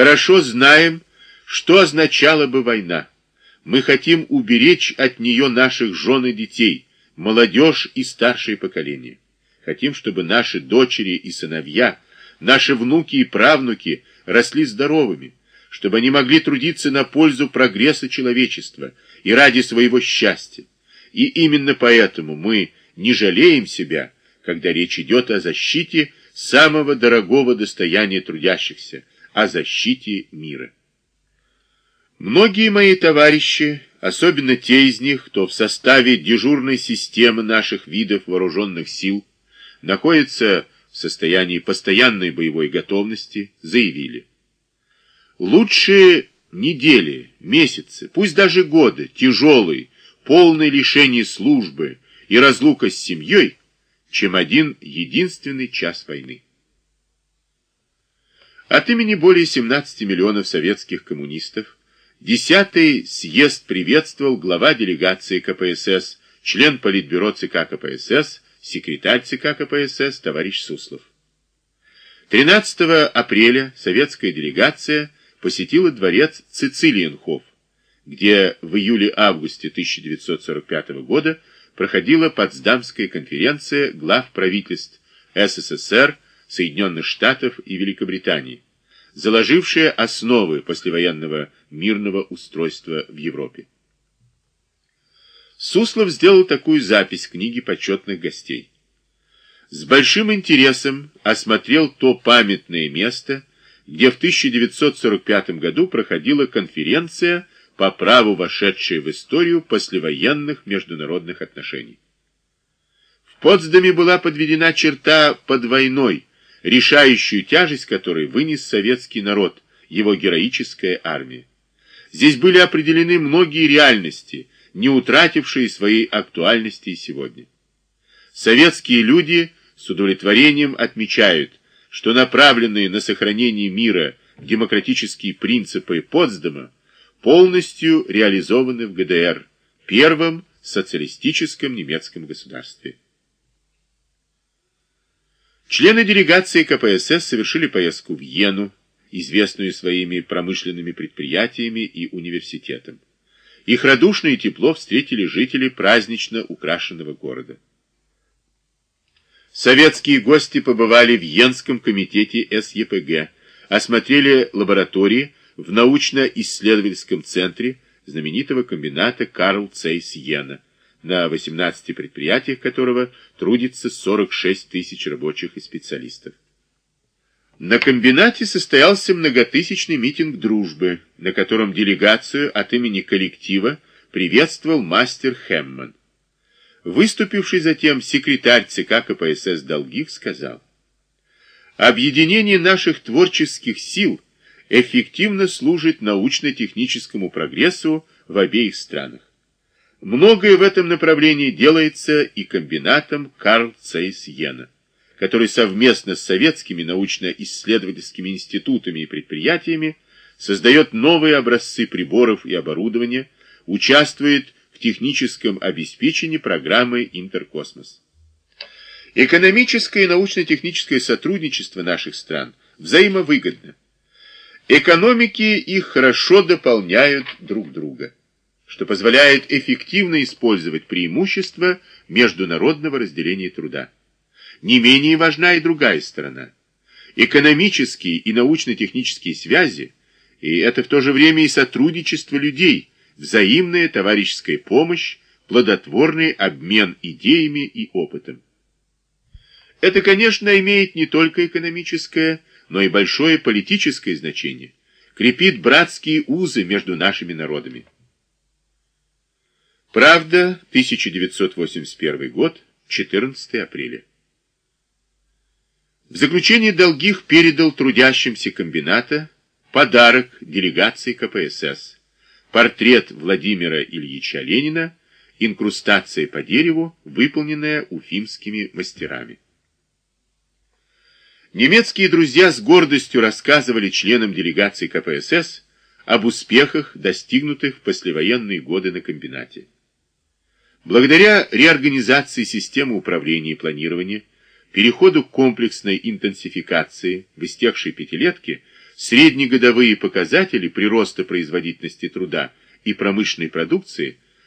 хорошо знаем, что означала бы война. Мы хотим уберечь от нее наших жен и детей, молодежь и старшее поколение. Хотим, чтобы наши дочери и сыновья, наши внуки и правнуки росли здоровыми, чтобы они могли трудиться на пользу прогресса человечества и ради своего счастья. И именно поэтому мы не жалеем себя, когда речь идет о защите самого дорогого достояния трудящихся, о защите мира. Многие мои товарищи, особенно те из них, кто в составе дежурной системы наших видов вооруженных сил, находятся в состоянии постоянной боевой готовности, заявили. Лучшие недели, месяцы, пусть даже годы, тяжелые, полные лишения службы и разлука с семьей, чем один единственный час войны. От имени более 17 миллионов советских коммунистов Десятый съезд приветствовал глава делегации КПСС, член Политбюро ЦК КПСС, секретарь ЦК КПСС товарищ Суслов. 13 апреля советская делегация посетила дворец Цицилиенхоф, где в июле-августе 1945 года проходила Потсдамская конференция глав правительств СССР, Соединенных Штатов и Великобритании, заложившая основы послевоенного мирного устройства в Европе. Суслов сделал такую запись в книге почетных гостей. С большим интересом осмотрел то памятное место, где в 1945 году проходила конференция по праву вошедшая в историю послевоенных международных отношений. В Потсдаме была подведена черта под войной, решающую тяжесть которой вынес советский народ, его героическая армия. Здесь были определены многие реальности, не утратившие своей актуальности и сегодня. Советские люди с удовлетворением отмечают, что направленные на сохранение мира демократические принципы Потсдама полностью реализованы в ГДР, первом социалистическом немецком государстве. Члены делегации КПСС совершили поездку в Йену, известную своими промышленными предприятиями и университетом. Их радушно и тепло встретили жители празднично украшенного города. Советские гости побывали в Йенском комитете СЕПГ, осмотрели лаборатории в научно-исследовательском центре знаменитого комбината Карл Цейс Йена, на 18 предприятиях которого трудится 46 тысяч рабочих и специалистов. На комбинате состоялся многотысячный митинг дружбы, на котором делегацию от имени коллектива приветствовал мастер Хэмман. Выступивший затем секретарь ЦК КПСС Долгих сказал, «Объединение наших творческих сил эффективно служит научно-техническому прогрессу в обеих странах. Многое в этом направлении делается и комбинатом Карл Цейс Йена который совместно с советскими научно-исследовательскими институтами и предприятиями создает новые образцы приборов и оборудования, участвует в техническом обеспечении программы «Интеркосмос». Экономическое и научно-техническое сотрудничество наших стран взаимовыгодно. Экономики их хорошо дополняют друг друга, что позволяет эффективно использовать преимущества международного разделения труда. Не менее важна и другая сторона. Экономические и научно-технические связи, и это в то же время и сотрудничество людей, взаимная товарищеская помощь, плодотворный обмен идеями и опытом. Это, конечно, имеет не только экономическое, но и большое политическое значение, крепит братские узы между нашими народами. Правда, 1981 год, 14 апреля. В заключение Долгих передал трудящимся комбината подарок делегации КПСС, портрет Владимира Ильича Ленина, инкрустация по дереву, выполненная уфимскими мастерами. Немецкие друзья с гордостью рассказывали членам делегации КПСС об успехах, достигнутых в послевоенные годы на комбинате. Благодаря реорганизации системы управления и планирования переходу к комплексной интенсификации в истекшей пятилетке Среднегодовые показатели прироста производительности труда и промышленной продукции